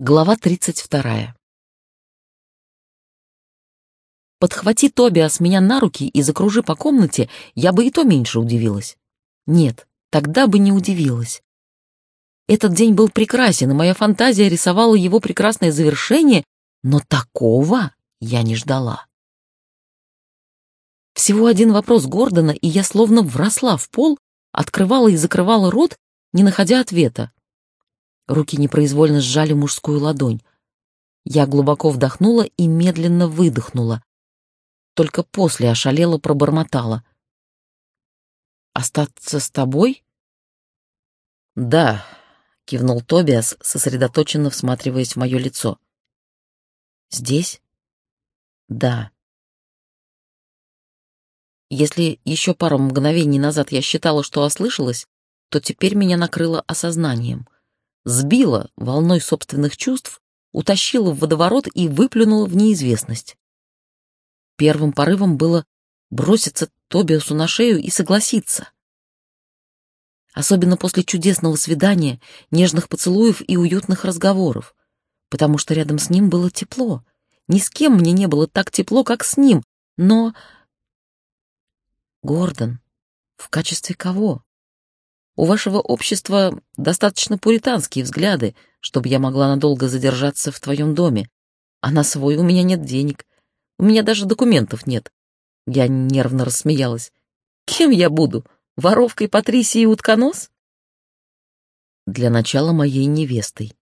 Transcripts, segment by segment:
Глава 32. Подхвати Тобиас меня на руки и закружи по комнате, я бы и то меньше удивилась. Нет, тогда бы не удивилась. Этот день был прекрасен, и моя фантазия рисовала его прекрасное завершение, но такого я не ждала. Всего один вопрос Гордона, и я словно вросла в пол, открывала и закрывала рот, не находя ответа. Руки непроизвольно сжали мужскую ладонь. Я глубоко вдохнула и медленно выдохнула. Только после ошалела пробормотала. «Остаться с тобой?» «Да», — кивнул Тобиас, сосредоточенно всматриваясь в мое лицо. «Здесь?» «Да». Если еще пару мгновений назад я считала, что ослышалась, то теперь меня накрыло осознанием — сбила волной собственных чувств, утащила в водоворот и выплюнула в неизвестность. Первым порывом было броситься Тобиасу на шею и согласиться. Особенно после чудесного свидания, нежных поцелуев и уютных разговоров, потому что рядом с ним было тепло. Ни с кем мне не было так тепло, как с ним, но... Гордон, в качестве кого? У вашего общества достаточно пуританские взгляды, чтобы я могла надолго задержаться в твоем доме. А на свой у меня нет денег. У меня даже документов нет. Я нервно рассмеялась. Кем я буду? Воровкой Патрисии Утконос? Для начала моей невестой.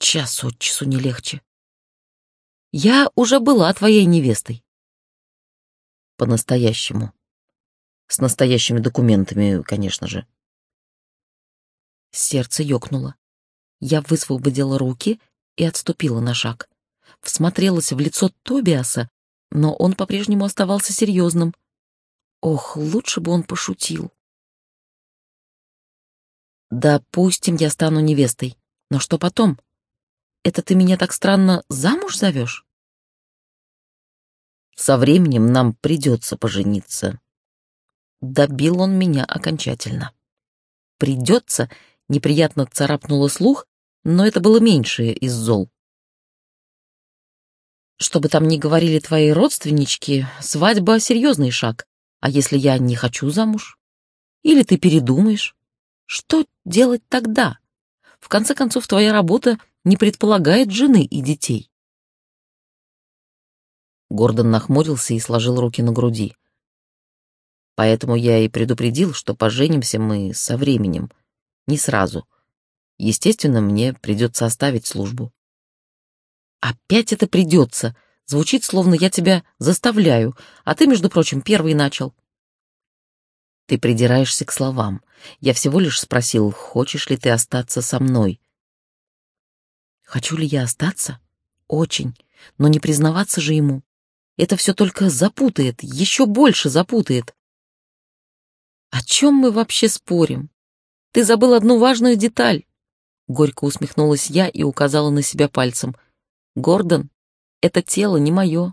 Час от часу не легче. Я уже была твоей невестой. По-настоящему. С настоящими документами, конечно же. Сердце ёкнуло. Я высвободила руки и отступила на шаг. Всмотрелась в лицо Тобиаса, но он по-прежнему оставался серьезным. Ох, лучше бы он пошутил. Допустим, я стану невестой. Но что потом? Это ты меня так странно замуж зовешь? Со временем нам придется пожениться. Добил он меня окончательно. Придется, неприятно царапнуло слух, но это было меньшее из зол. Что бы там ни говорили твои родственнички, свадьба — серьезный шаг. А если я не хочу замуж? Или ты передумаешь? Что делать тогда? В конце концов, твоя работа не предполагает жены и детей. Гордон нахмурился и сложил руки на груди. Поэтому я и предупредил, что поженимся мы со временем, не сразу. Естественно, мне придется оставить службу. Опять это придется. Звучит, словно я тебя заставляю, а ты, между прочим, первый начал. Ты придираешься к словам. Я всего лишь спросил, хочешь ли ты остаться со мной. Хочу ли я остаться? Очень. Но не признаваться же ему. Это все только запутает, еще больше запутает. О чем мы вообще спорим? Ты забыл одну важную деталь. Горько усмехнулась я и указала на себя пальцем. Гордон, это тело не мое.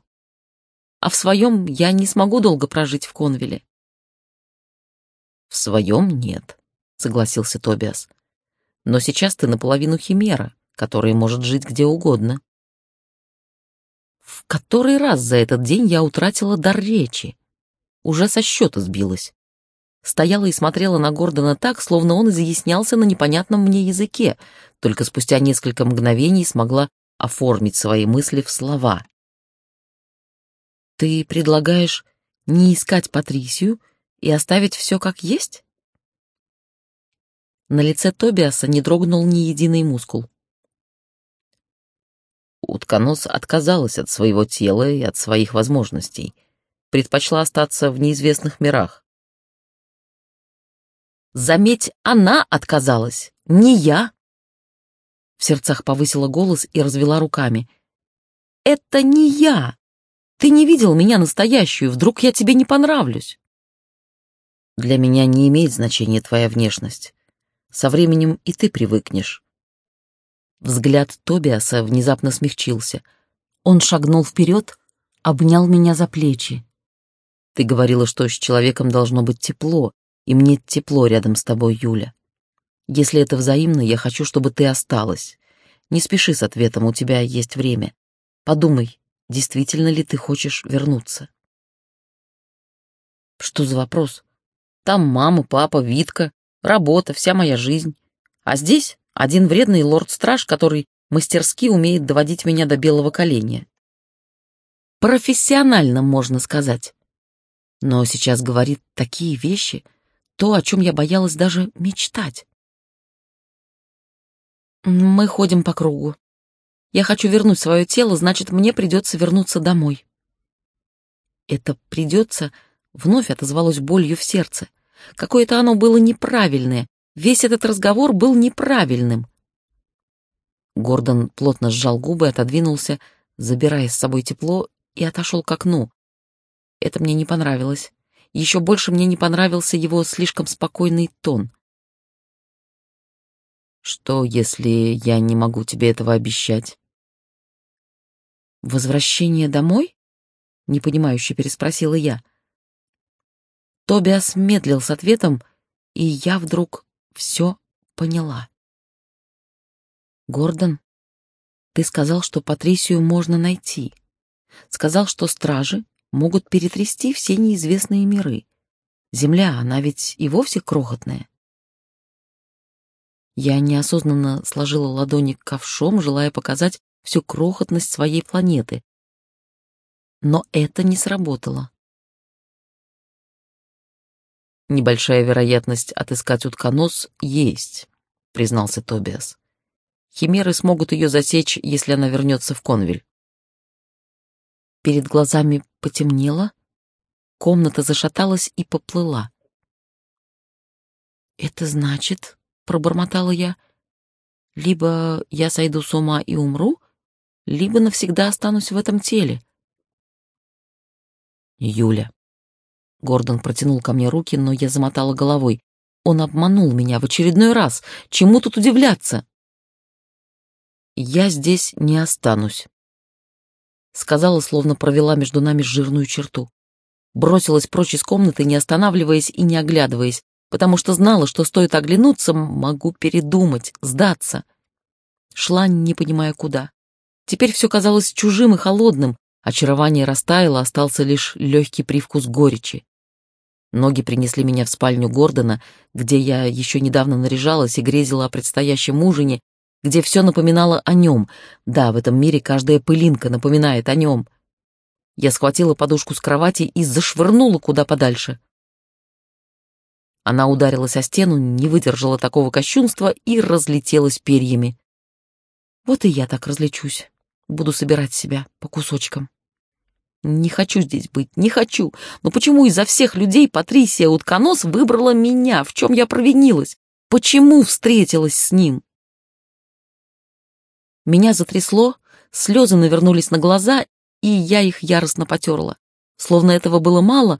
А в своем я не смогу долго прожить в Конвиле. В своем нет, согласился Тобиас. Но сейчас ты наполовину химера, которая может жить где угодно. В который раз за этот день я утратила дар речи. Уже со счета сбилась стояла и смотрела на Гордона так, словно он изъяснялся на непонятном мне языке, только спустя несколько мгновений смогла оформить свои мысли в слова. «Ты предлагаешь не искать Патрисию и оставить все как есть?» На лице Тобиаса не дрогнул ни единый мускул. Утконос отказалась от своего тела и от своих возможностей, предпочла остаться в неизвестных мирах. Заметь, она отказалась, не я. В сердцах повысила голос и развела руками. Это не я. Ты не видел меня настоящую, вдруг я тебе не понравлюсь. Для меня не имеет значения твоя внешность. Со временем и ты привыкнешь. Взгляд Тобиаса внезапно смягчился. Он шагнул вперед, обнял меня за плечи. Ты говорила, что с человеком должно быть тепло, и мне тепло рядом с тобой, Юля. Если это взаимно, я хочу, чтобы ты осталась. Не спеши с ответом, у тебя есть время. Подумай, действительно ли ты хочешь вернуться. Что за вопрос? Там мама, папа, Витка, работа, вся моя жизнь. А здесь один вредный лорд-страж, который мастерски умеет доводить меня до белого коленя. Профессионально, можно сказать. Но сейчас говорит такие вещи, то, о чем я боялась даже мечтать. Мы ходим по кругу. Я хочу вернуть свое тело, значит, мне придется вернуться домой. Это «придется» вновь отозвалось болью в сердце. Какое-то оно было неправильное. Весь этот разговор был неправильным. Гордон плотно сжал губы, отодвинулся, забирая с собой тепло, и отошел к окну. Это мне не понравилось. Еще больше мне не понравился его слишком спокойный тон. «Что, если я не могу тебе этого обещать?» «Возвращение домой?» — непонимающе переспросила я. Тобиас медлил с ответом, и я вдруг все поняла. «Гордон, ты сказал, что Патрисию можно найти. Сказал, что стражи могут перетрясти все неизвестные миры. Земля, она ведь и вовсе крохотная». Я неосознанно сложила ладони ковшом, желая показать всю крохотность своей планеты. Но это не сработало. «Небольшая вероятность отыскать утконос есть», — признался Тобиас. «Химеры смогут ее засечь, если она вернется в Конвель». Перед глазами потемнело, комната зашаталась и поплыла. «Это значит, — пробормотала я, — либо я сойду с ума и умру, либо навсегда останусь в этом теле». «Юля», Гордон протянул ко мне руки, но я замотала головой. Он обманул меня в очередной раз. Чему тут удивляться? «Я здесь не останусь», — сказала, словно провела между нами жирную черту. Бросилась прочь из комнаты, не останавливаясь и не оглядываясь, потому что знала, что стоит оглянуться, могу передумать, сдаться. Шла, не понимая куда. Теперь все казалось чужим и холодным, очарование растаяло, остался лишь легкий привкус горечи. Ноги принесли меня в спальню Гордона, где я еще недавно наряжалась и грезила о предстоящем ужине, где все напоминало о нем. Да, в этом мире каждая пылинка напоминает о нем. Я схватила подушку с кровати и зашвырнула куда подальше. Она ударилась о стену, не выдержала такого кощунства и разлетелась перьями. Вот и я так разлечусь. Буду собирать себя по кусочкам. Не хочу здесь быть, не хочу. Но почему изо всех людей Патрисия Утконос выбрала меня? В чем я провинилась? Почему встретилась с ним? Меня затрясло, слезы навернулись на глаза, и я их яростно потерла. Словно этого было мало,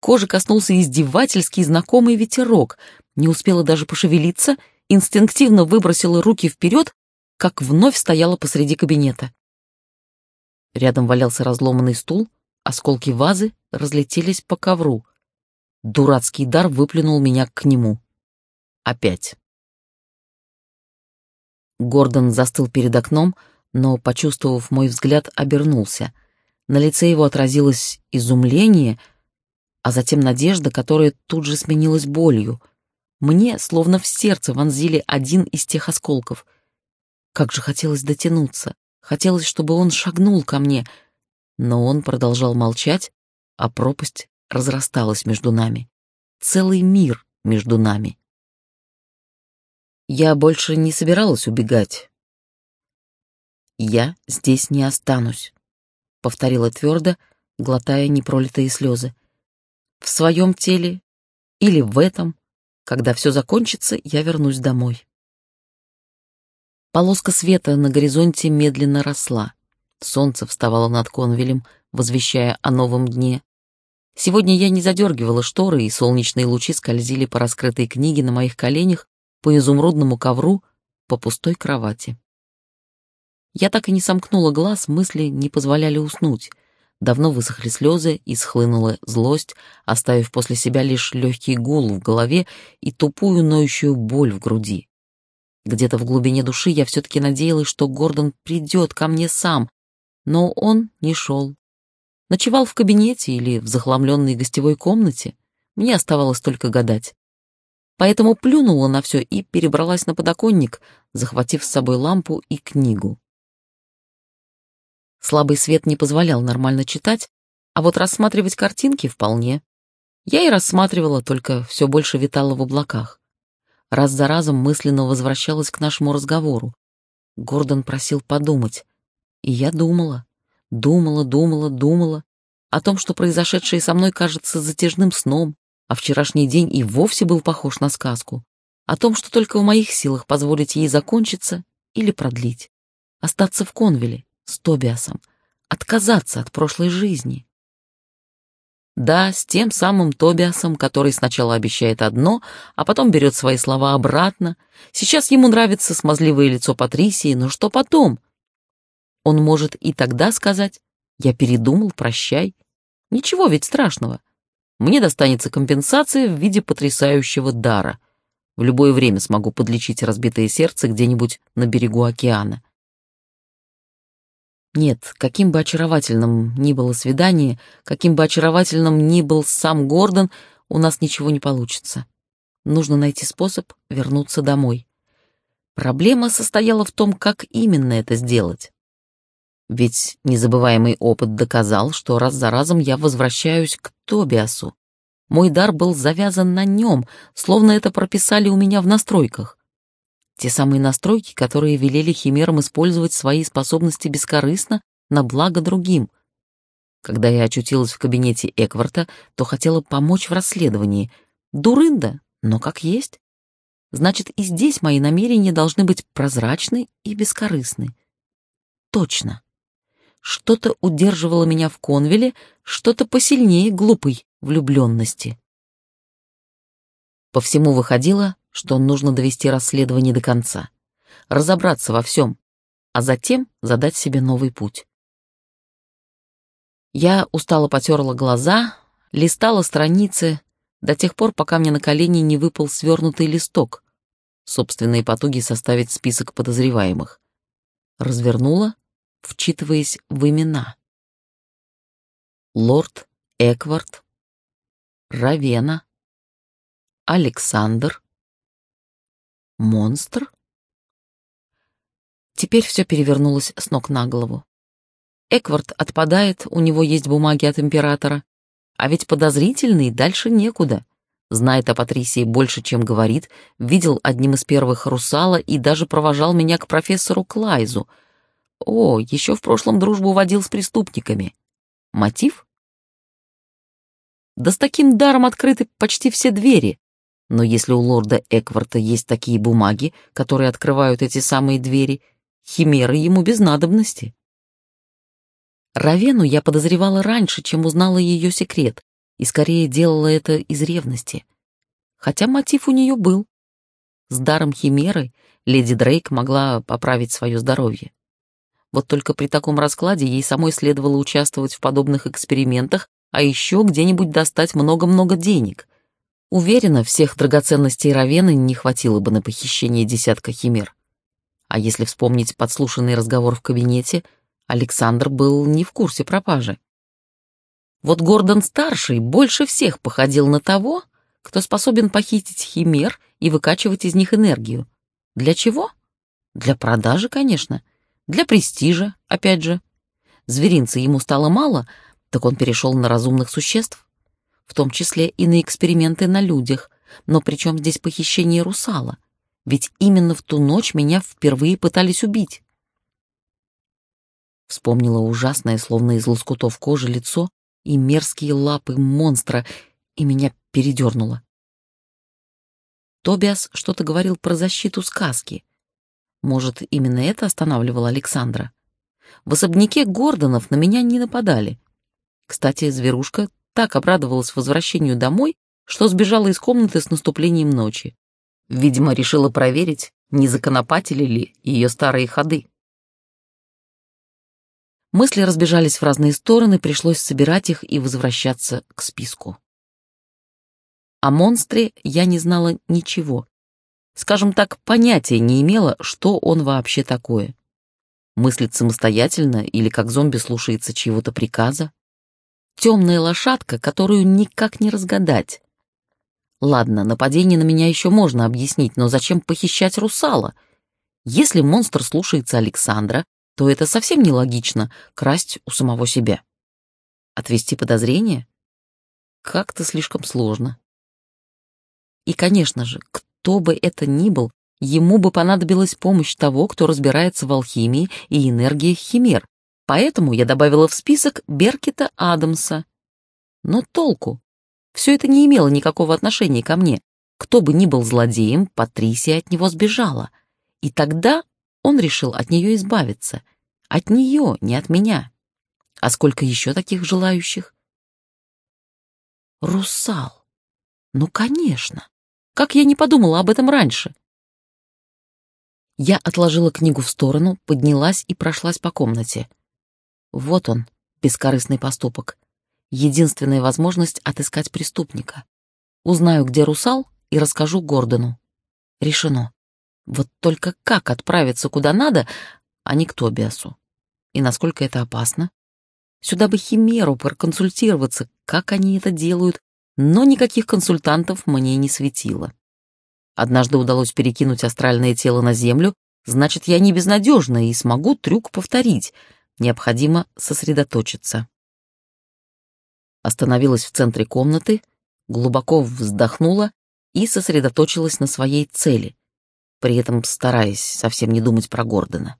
кожи коснулся издевательский знакомый ветерок. Не успела даже пошевелиться, инстинктивно выбросила руки вперед, как вновь стояла посреди кабинета. Рядом валялся разломанный стул, осколки вазы разлетелись по ковру. Дурацкий дар выплюнул меня к нему. Опять. Гордон застыл перед окном, но, почувствовав мой взгляд, обернулся. На лице его отразилось изумление, а затем надежда, которая тут же сменилась болью. Мне, словно в сердце, вонзили один из тех осколков. Как же хотелось дотянуться, Хотелось, чтобы он шагнул ко мне, но он продолжал молчать, а пропасть разрасталась между нами. Целый мир между нами. Я больше не собиралась убегать. «Я здесь не останусь», — повторила твердо, глотая непролитые слезы. «В своем теле или в этом, когда все закончится, я вернусь домой». Полоска света на горизонте медленно росла. Солнце вставало над Конвелем, возвещая о новом дне. Сегодня я не задергивала шторы, и солнечные лучи скользили по раскрытой книге на моих коленях, по изумрудному ковру, по пустой кровати. Я так и не сомкнула глаз, мысли не позволяли уснуть. Давно высохли слезы и схлынула злость, оставив после себя лишь легкий гул в голове и тупую ноющую боль в груди. Где-то в глубине души я все-таки надеялась, что Гордон придет ко мне сам, но он не шел. Ночевал в кабинете или в захламленной гостевой комнате. Мне оставалось только гадать. Поэтому плюнула на все и перебралась на подоконник, захватив с собой лампу и книгу. Слабый свет не позволял нормально читать, а вот рассматривать картинки вполне. Я и рассматривала, только все больше витала в облаках. Раз за разом мысленно возвращалась к нашему разговору. Гордон просил подумать. И я думала, думала, думала, думала о том, что произошедшее со мной кажется затяжным сном, а вчерашний день и вовсе был похож на сказку. О том, что только в моих силах позволить ей закончиться или продлить. Остаться в Конвиле с Тобиасом, отказаться от прошлой жизни. Да, с тем самым Тобиасом, который сначала обещает одно, а потом берет свои слова обратно. Сейчас ему нравится смазливое лицо Патрисии, но что потом? Он может и тогда сказать «Я передумал, прощай». Ничего ведь страшного. Мне достанется компенсация в виде потрясающего дара. В любое время смогу подлечить разбитое сердце где-нибудь на берегу океана. Нет, каким бы очаровательным ни было свидание, каким бы очаровательным ни был сам Гордон, у нас ничего не получится. Нужно найти способ вернуться домой. Проблема состояла в том, как именно это сделать. Ведь незабываемый опыт доказал, что раз за разом я возвращаюсь к Тобиасу. Мой дар был завязан на нем, словно это прописали у меня в настройках. Те самые настройки, которые велели химерам использовать свои способности бескорыстно на благо другим. Когда я очутилась в кабинете Экварта, то хотела помочь в расследовании. Дурында, но как есть. Значит, и здесь мои намерения должны быть прозрачны и бескорыстны. Точно. Что-то удерживало меня в конвиле, что-то посильнее глупой влюбленности. По всему выходило, что нужно довести расследование до конца, разобраться во всем, а затем задать себе новый путь. Я устало потерла глаза, листала страницы до тех пор, пока мне на колени не выпал свернутый листок, собственные потуги составить список подозреваемых. Развернула, вчитываясь в имена. Лорд Эквард, Равена, Александр, Монстр? Теперь все перевернулось с ног на голову. Эквард отпадает, у него есть бумаги от императора. А ведь подозрительный дальше некуда. Знает о Патрисии больше, чем говорит, видел одним из первых русала и даже провожал меня к профессору Клайзу. О, еще в прошлом дружбу водил с преступниками. Мотив? Да с таким даром открыты почти все двери. Но если у лорда Экварта есть такие бумаги, которые открывают эти самые двери, химеры ему без надобности. Равену я подозревала раньше, чем узнала ее секрет, и скорее делала это из ревности. Хотя мотив у нее был. С даром химеры леди Дрейк могла поправить свое здоровье. Вот только при таком раскладе ей самой следовало участвовать в подобных экспериментах, а еще где-нибудь достать много-много денег. Уверена, всех драгоценностей Равены не хватило бы на похищение десятка химер. А если вспомнить подслушанный разговор в кабинете, Александр был не в курсе пропажи. Вот Гордон-старший больше всех походил на того, кто способен похитить химер и выкачивать из них энергию. Для чего? Для продажи, конечно. Для престижа, опять же. Зверинца ему стало мало, так он перешел на разумных существ в том числе и на эксперименты на людях. Но при чем здесь похищение русала? Ведь именно в ту ночь меня впервые пытались убить. Вспомнила ужасное, словно из лоскутов кожи, лицо и мерзкие лапы монстра, и меня передернуло. Тобиас что-то говорил про защиту сказки. Может, именно это останавливало Александра? В особняке Гордонов на меня не нападали. Кстати, зверушка так обрадовалась возвращению домой, что сбежала из комнаты с наступлением ночи. Видимо, решила проверить, не законопатили ли ее старые ходы. Мысли разбежались в разные стороны, пришлось собирать их и возвращаться к списку. О монстре я не знала ничего. Скажем так, понятия не имела, что он вообще такое. Мыслит самостоятельно или как зомби слушается чьего-то приказа. Темная лошадка, которую никак не разгадать. Ладно, нападение на меня еще можно объяснить, но зачем похищать русала? Если монстр слушается Александра, то это совсем нелогично — красть у самого себя. Отвести подозрение? Как-то слишком сложно. И, конечно же, кто бы это ни был, ему бы понадобилась помощь того, кто разбирается в алхимии и энергиях химер, поэтому я добавила в список Беркета Адамса. Но толку? Все это не имело никакого отношения ко мне. Кто бы ни был злодеем, Патрисия от него сбежала. И тогда он решил от нее избавиться. От нее, не от меня. А сколько еще таких желающих? Русал. Ну, конечно. Как я не подумала об этом раньше? Я отложила книгу в сторону, поднялась и прошлась по комнате. Вот он, бескорыстный поступок. Единственная возможность отыскать преступника. Узнаю, где русал, и расскажу Гордону. Решено. Вот только как отправиться куда надо, а не к Тобиасу? И насколько это опасно? Сюда бы Химеру проконсультироваться, как они это делают, но никаких консультантов мне не светило. Однажды удалось перекинуть астральное тело на Землю, значит, я не безнадежна и смогу трюк повторить. Необходимо сосредоточиться. Остановилась в центре комнаты, глубоко вздохнула и сосредоточилась на своей цели при этом стараясь совсем не думать про Гордона.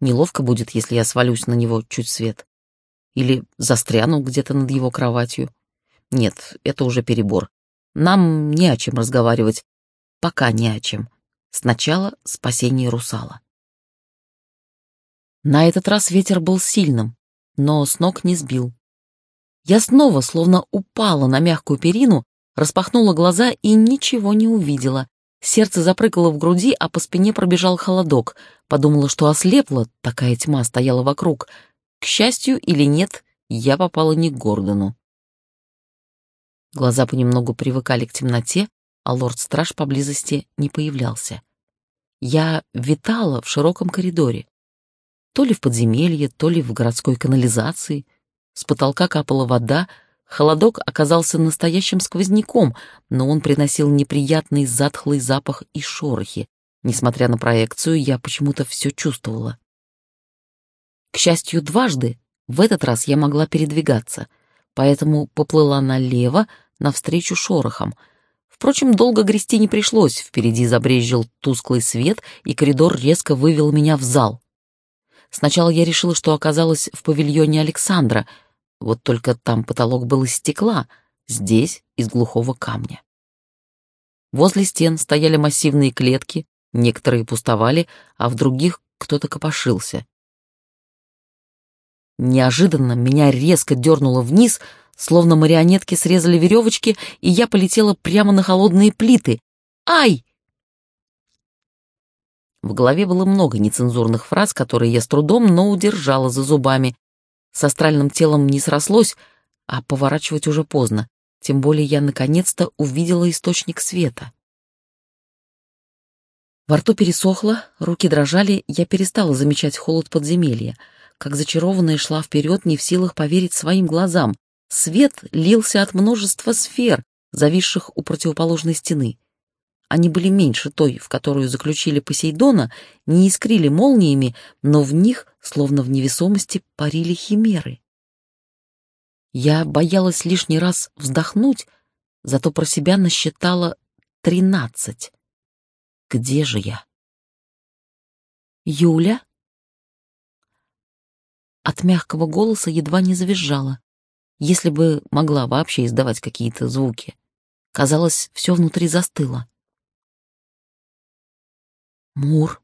Неловко будет, если я свалюсь на него чуть свет. Или застряну где-то над его кроватью. Нет, это уже перебор. Нам не о чем разговаривать. Пока не о чем. Сначала спасение русала. На этот раз ветер был сильным, но с ног не сбил. Я снова словно упала на мягкую перину, распахнула глаза и ничего не увидела, Сердце запрыгало в груди, а по спине пробежал холодок. Подумала, что ослепла, такая тьма стояла вокруг. К счастью или нет, я попала не к Гордону. Глаза понемногу привыкали к темноте, а лорд-страж поблизости не появлялся. Я витала в широком коридоре. То ли в подземелье, то ли в городской канализации. С потолка капала вода, Холодок оказался настоящим сквозняком, но он приносил неприятный затхлый запах и шорохи. Несмотря на проекцию, я почему-то все чувствовала. К счастью, дважды в этот раз я могла передвигаться, поэтому поплыла налево навстречу шорохам. Впрочем, долго грести не пришлось, впереди забрезжил тусклый свет, и коридор резко вывел меня в зал. Сначала я решила, что оказалась в павильоне Александра — вот только там потолок был из стекла, здесь — из глухого камня. Возле стен стояли массивные клетки, некоторые пустовали, а в других кто-то копошился. Неожиданно меня резко дернуло вниз, словно марионетки срезали веревочки, и я полетела прямо на холодные плиты. «Ай!» В голове было много нецензурных фраз, которые я с трудом, но удержала за зубами, с астральным телом не срослось, а поворачивать уже поздно. Тем более я наконец-то увидела источник света. Во рту пересохло, руки дрожали, я перестала замечать холод подземелья. Как зачарованная шла вперед, не в силах поверить своим глазам. Свет лился от множества сфер, зависших у противоположной стены. Они были меньше той, в которую заключили Посейдона, не искрили молниями, но в них, словно в невесомости, парили химеры. Я боялась лишний раз вздохнуть, зато про себя насчитала тринадцать. Где же я? Юля? От мягкого голоса едва не завизжала, если бы могла вообще издавать какие-то звуки. Казалось, все внутри застыло. «Мур»,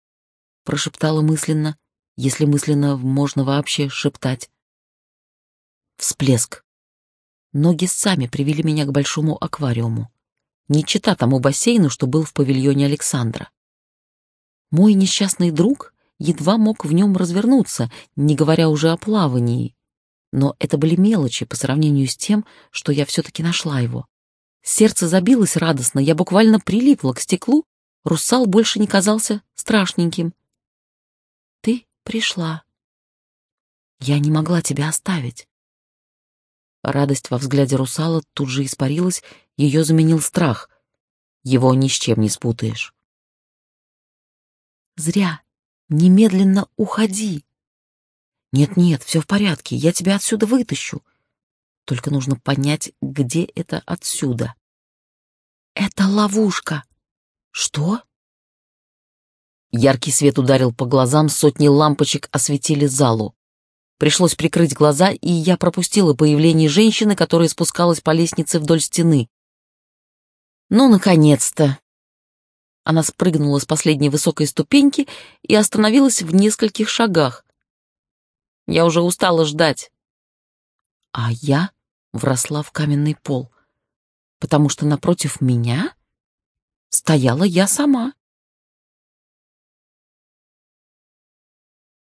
— прошептала мысленно, если мысленно можно вообще шептать. Всплеск. Ноги сами привели меня к большому аквариуму. Не чита тому бассейну, что был в павильоне Александра. Мой несчастный друг едва мог в нем развернуться, не говоря уже о плавании. Но это были мелочи по сравнению с тем, что я все-таки нашла его. Сердце забилось радостно, я буквально прилипла к стеклу Русал больше не казался страшненьким. «Ты пришла. Я не могла тебя оставить». Радость во взгляде русала тут же испарилась, ее заменил страх. Его ни с чем не спутаешь. «Зря. Немедленно уходи». «Нет-нет, все в порядке, я тебя отсюда вытащу. Только нужно понять, где это отсюда». «Это ловушка». «Что?» Яркий свет ударил по глазам, сотни лампочек осветили залу. Пришлось прикрыть глаза, и я пропустила появление женщины, которая спускалась по лестнице вдоль стены. Ну, наконец-то! Она спрыгнула с последней высокой ступеньки и остановилась в нескольких шагах. Я уже устала ждать. А я вросла в каменный пол, потому что напротив меня стояла я сама.